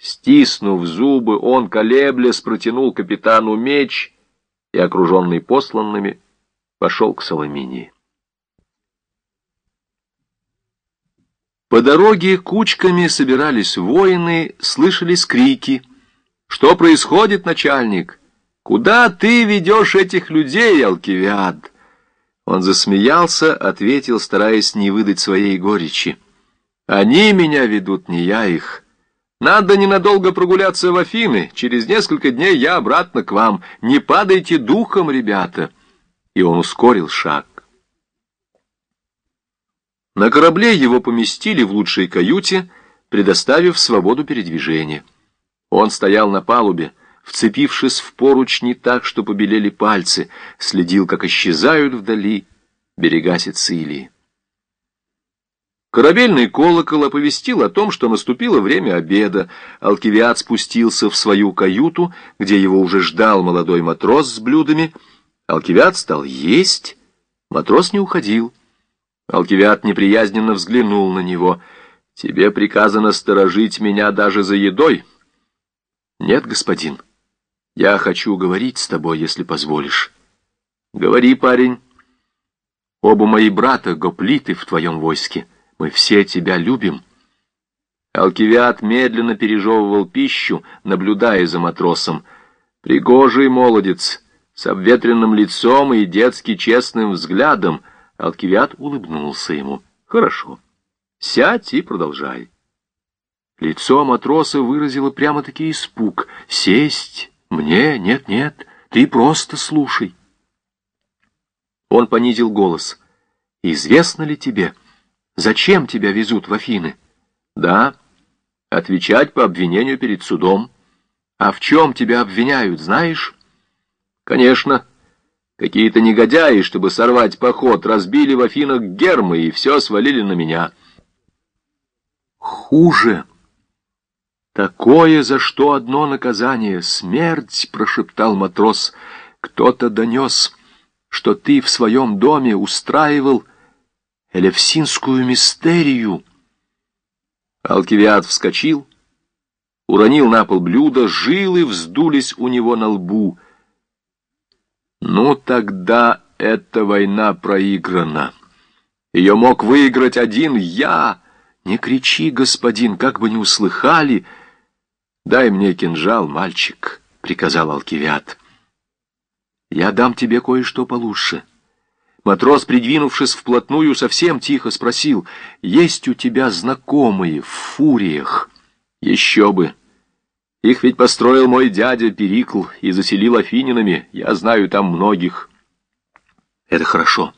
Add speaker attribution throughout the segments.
Speaker 1: Стиснув зубы, он, колеблясь, протянул капитану меч и, окруженный посланными, пошел к Соломинии. По дороге кучками собирались воины, слышались крики. «Что происходит, начальник? Куда ты ведешь этих людей, Алкивиад?» Он засмеялся, ответил, стараясь не выдать своей горечи. «Они меня ведут, не я их. Надо ненадолго прогуляться в Афины. Через несколько дней я обратно к вам. Не падайте духом, ребята!» И он ускорил шаг. На корабле его поместили в лучшей каюте, предоставив свободу передвижения. Он стоял на палубе, вцепившись в поручни так, что побелели пальцы, следил, как исчезают вдали берега Сицилии. Корабельный колокол оповестил о том, что наступило время обеда. Алкивиад спустился в свою каюту, где его уже ждал молодой матрос с блюдами. Алкивиад стал есть, матрос не уходил. Алкивиад неприязненно взглянул на него. «Тебе приказано сторожить меня даже за едой?» «Нет, господин. Я хочу говорить с тобой, если позволишь». «Говори, парень». «Оба мои брата гоплиты в твоем войске. Мы все тебя любим». Алкивиад медленно пережевывал пищу, наблюдая за матросом. Пригожий молодец, с обветренным лицом и детски честным взглядом — Алкивиад улыбнулся ему. «Хорошо. Сядь и продолжай». Лицо матроса выразило прямо-таки испуг. «Сесть? Мне? Нет-нет, ты просто слушай». Он понизил голос. «Известно ли тебе, зачем тебя везут в Афины?» «Да, отвечать по обвинению перед судом. А в чем тебя обвиняют, знаешь?» «Конечно». Какие-то негодяи, чтобы сорвать поход, разбили в Афинах гермы и все свалили на меня. Хуже. Такое, за что одно наказание — смерть, — прошептал матрос. Кто-то донес, что ты в своем доме устраивал элевсинскую мистерию. Алкивиад вскочил, уронил на пол блюдо, жилы вздулись у него на лбу — ну, тогда эта война проиграна. Ее мог выиграть один я. Не кричи, господин, как бы не услыхали. Дай мне кинжал, мальчик, — приказал Алкивиад. Я дам тебе кое-что получше. Матрос, придвинувшись вплотную, совсем тихо спросил, есть у тебя знакомые в фуриях? Еще бы. Их ведь построил мой дядя Перикл и заселил афининами. Я знаю там многих. Это хорошо.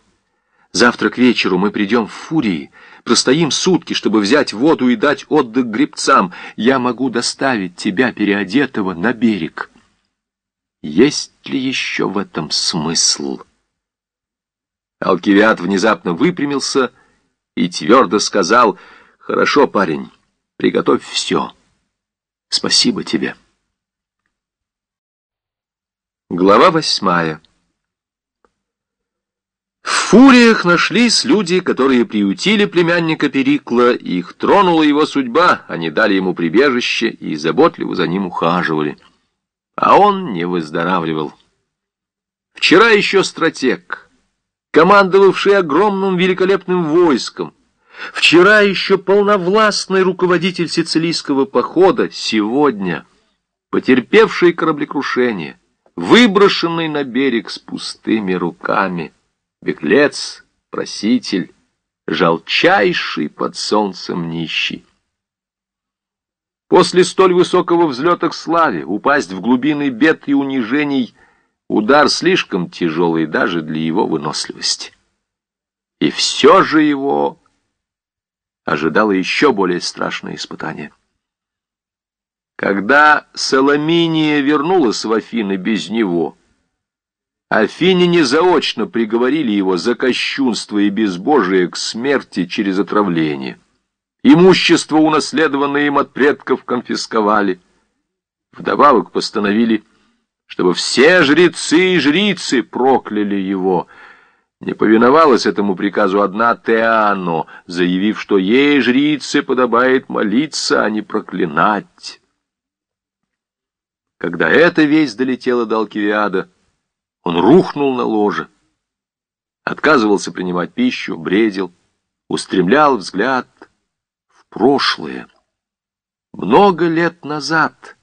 Speaker 1: Завтра к вечеру мы придем в Фурии, простоим сутки, чтобы взять воду и дать отдых гребцам. Я могу доставить тебя, переодетого, на берег. Есть ли еще в этом смысл? Алкивиад внезапно выпрямился и твердо сказал, «Хорошо, парень, приготовь все». Спасибо тебе. Глава восьмая. В фуриях нашлись люди, которые приютили племянника Перикла, их тронула его судьба, они дали ему прибежище и заботливо за ним ухаживали. А он не выздоравливал. Вчера еще стратег, командовавший огромным великолепным войском, Вчера еще полновластный руководитель сицилийского похода, сегодня потерпевший кораблекрушение, выброшенный на берег с пустыми руками, беглец, проситель, жалчайший под солнцем нищий. После столь высокого взлета к славе упасть в глубины бед и унижений удар слишком тяжелый даже для его выносливости. И все же его ожидало еще более страшное испытание. Когда Соломиния вернулась в Афины без него, Афиняне заочно приговорили его за кощунство и безбожие к смерти через отравление. Имущество, унаследованное им от предков, конфисковали. Вдобавок постановили, чтобы все жрецы и жрицы прокляли его — не повиновалась этому приказу одна Теано, заявив, что ей, жрице, подобает молиться, а не проклинать. Когда эта весть долетела до Алкивиада, он рухнул на ложе, отказывался принимать пищу, бредил, устремлял взгляд в прошлое. Много лет назад,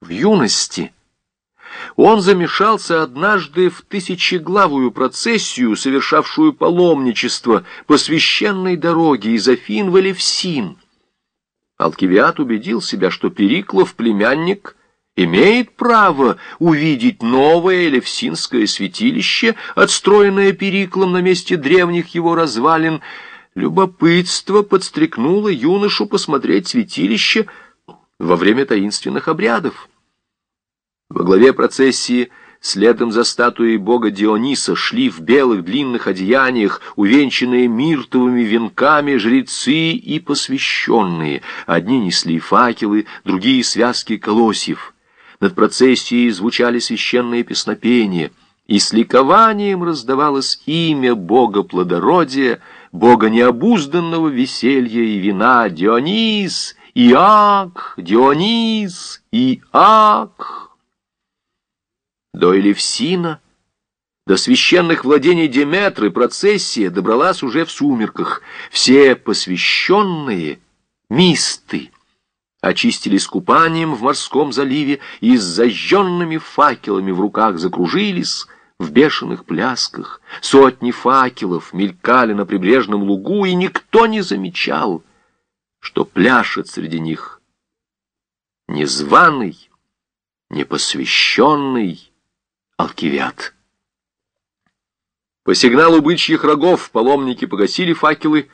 Speaker 1: в юности, он замешался однажды в тысячеглавую процессию, совершавшую паломничество по священной дороге из Афин в Элевсин. Алкивиад убедил себя, что Периклов, племянник, имеет право увидеть новое Элевсинское святилище, отстроенное Периклом на месте древних его развалин. Любопытство подстрекнуло юношу посмотреть святилище во время таинственных обрядов. Во главе процессии следом за статуей бога Диониса шли в белых длинных одеяниях, увенчанные миртовыми венками жрецы и посвященные. Одни несли факелы, другие — связки колосьев. Над процессией звучали священные песнопения, и с ликованием раздавалось имя бога плодородия, бога необузданного веселья и вина Дионис, Иак, Дионис, Иак. До Элевсина, до священных владений Деметры процессия добралась уже в сумерках. Все посвященные мисты очистились купанием в морском заливе и с зажженными факелами в руках закружились в бешеных плясках. Сотни факелов мелькали на прибрежном лугу, и никто не замечал, что пляшет среди них незваный, непосвященный, Алкивиад. По сигналу бычьих рогов паломники погасили факелы,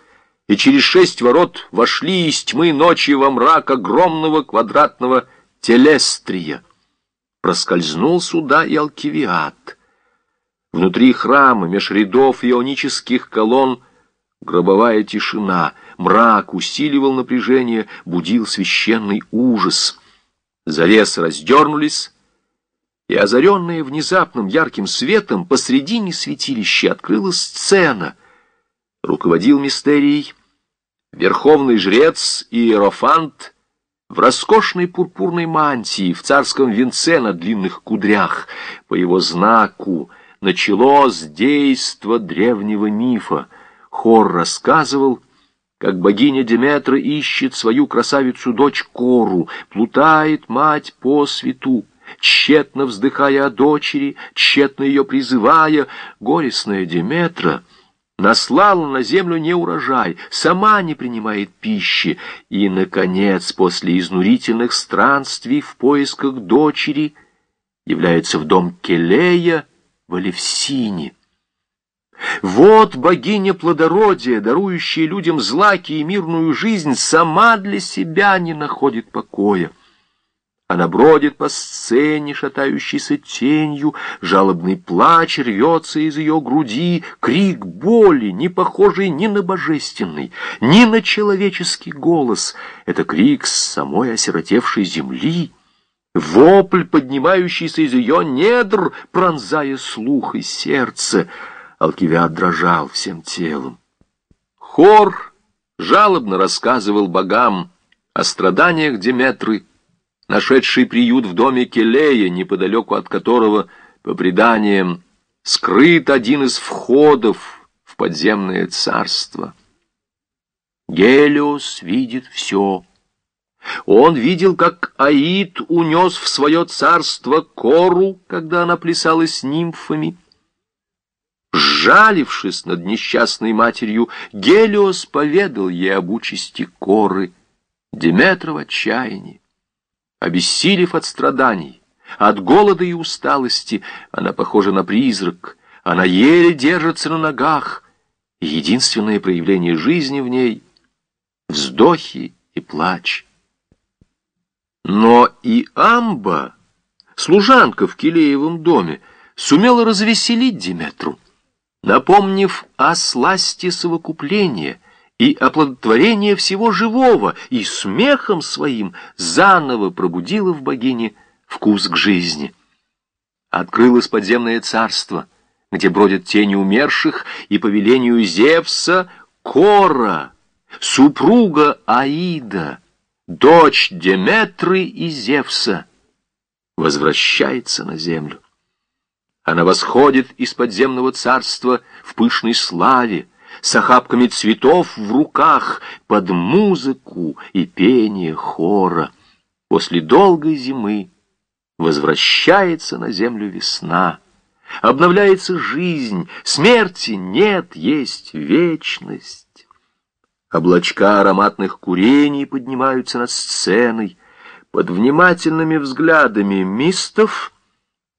Speaker 1: и через шесть ворот вошли из тьмы ночи во мрак огромного квадратного телестрия. Проскользнул сюда и Алкивиад. Внутри храма, меж рядов ионических колонн, гробовая тишина, мрак усиливал напряжение, будил священный ужас. Завесы раздернулись, и, озаренная внезапным ярким светом, посредине святилища открылась сцена. Руководил мистерией верховный жрец Иерофант в роскошной пурпурной мантии, в царском венце на длинных кудрях. По его знаку началось действо древнего мифа. Хор рассказывал, как богиня Деметра ищет свою красавицу-дочь Кору, плутает мать по свету тщетно вздыхая о дочери, тщетно ее призывая, горестная Деметра наслала на землю неурожай, сама не принимает пищи, и, наконец, после изнурительных странствий в поисках дочери, является в дом Келея в Алевсине. Вот богиня плодородия, дарующая людям злаки и мирную жизнь, сама для себя не находит покоя. Она бродит по сцене, шатающейся тенью, жалобный плач рвется из ее груди, крик боли, не похожий ни на божественный, ни на человеческий голос. Это крик с самой осиротевшей земли, вопль, поднимающийся из ее недр, пронзая слух и сердце. Алкивиад дрожал всем телом. Хор жалобно рассказывал богам о страданиях Деметры, нашедший приют в доме Келея, неподалеку от которого, по преданиям, скрыт один из входов в подземное царство. Гелиос видит все. Он видел, как Аид унес в свое царство Кору, когда она плясала с нимфами. Сжалившись над несчастной матерью, Гелиос поведал ей об участи Коры. Деметра в отчаянии. Обессилев от страданий, от голода и усталости, она похожа на призрак, она еле держится на ногах, и единственное проявление жизни в ней — вздохи и плач. Но и Амба, служанка в Килеевом доме, сумела развеселить Диметру, напомнив о сласти совокупления — и оплодотворение всего живого, и смехом своим заново пробудило в богине вкус к жизни. Открылось подземное царство, где бродят тени умерших, и по велению Зевса Кора, супруга Аида, дочь Деметры и Зевса, возвращается на землю. Она восходит из подземного царства в пышной славе, с охапками цветов в руках, под музыку и пение хора. После долгой зимы возвращается на землю весна, обновляется жизнь, смерти нет, есть вечность. Облачка ароматных курений поднимаются над сценой, под внимательными взглядами мистов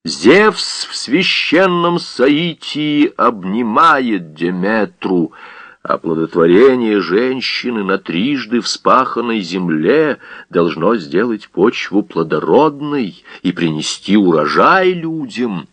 Speaker 1: Зевс в священном соитии обнимает Деметру, Оплодотворение женщины на трижды вспаханной земле должно сделать почву плодородной и принести урожай людям —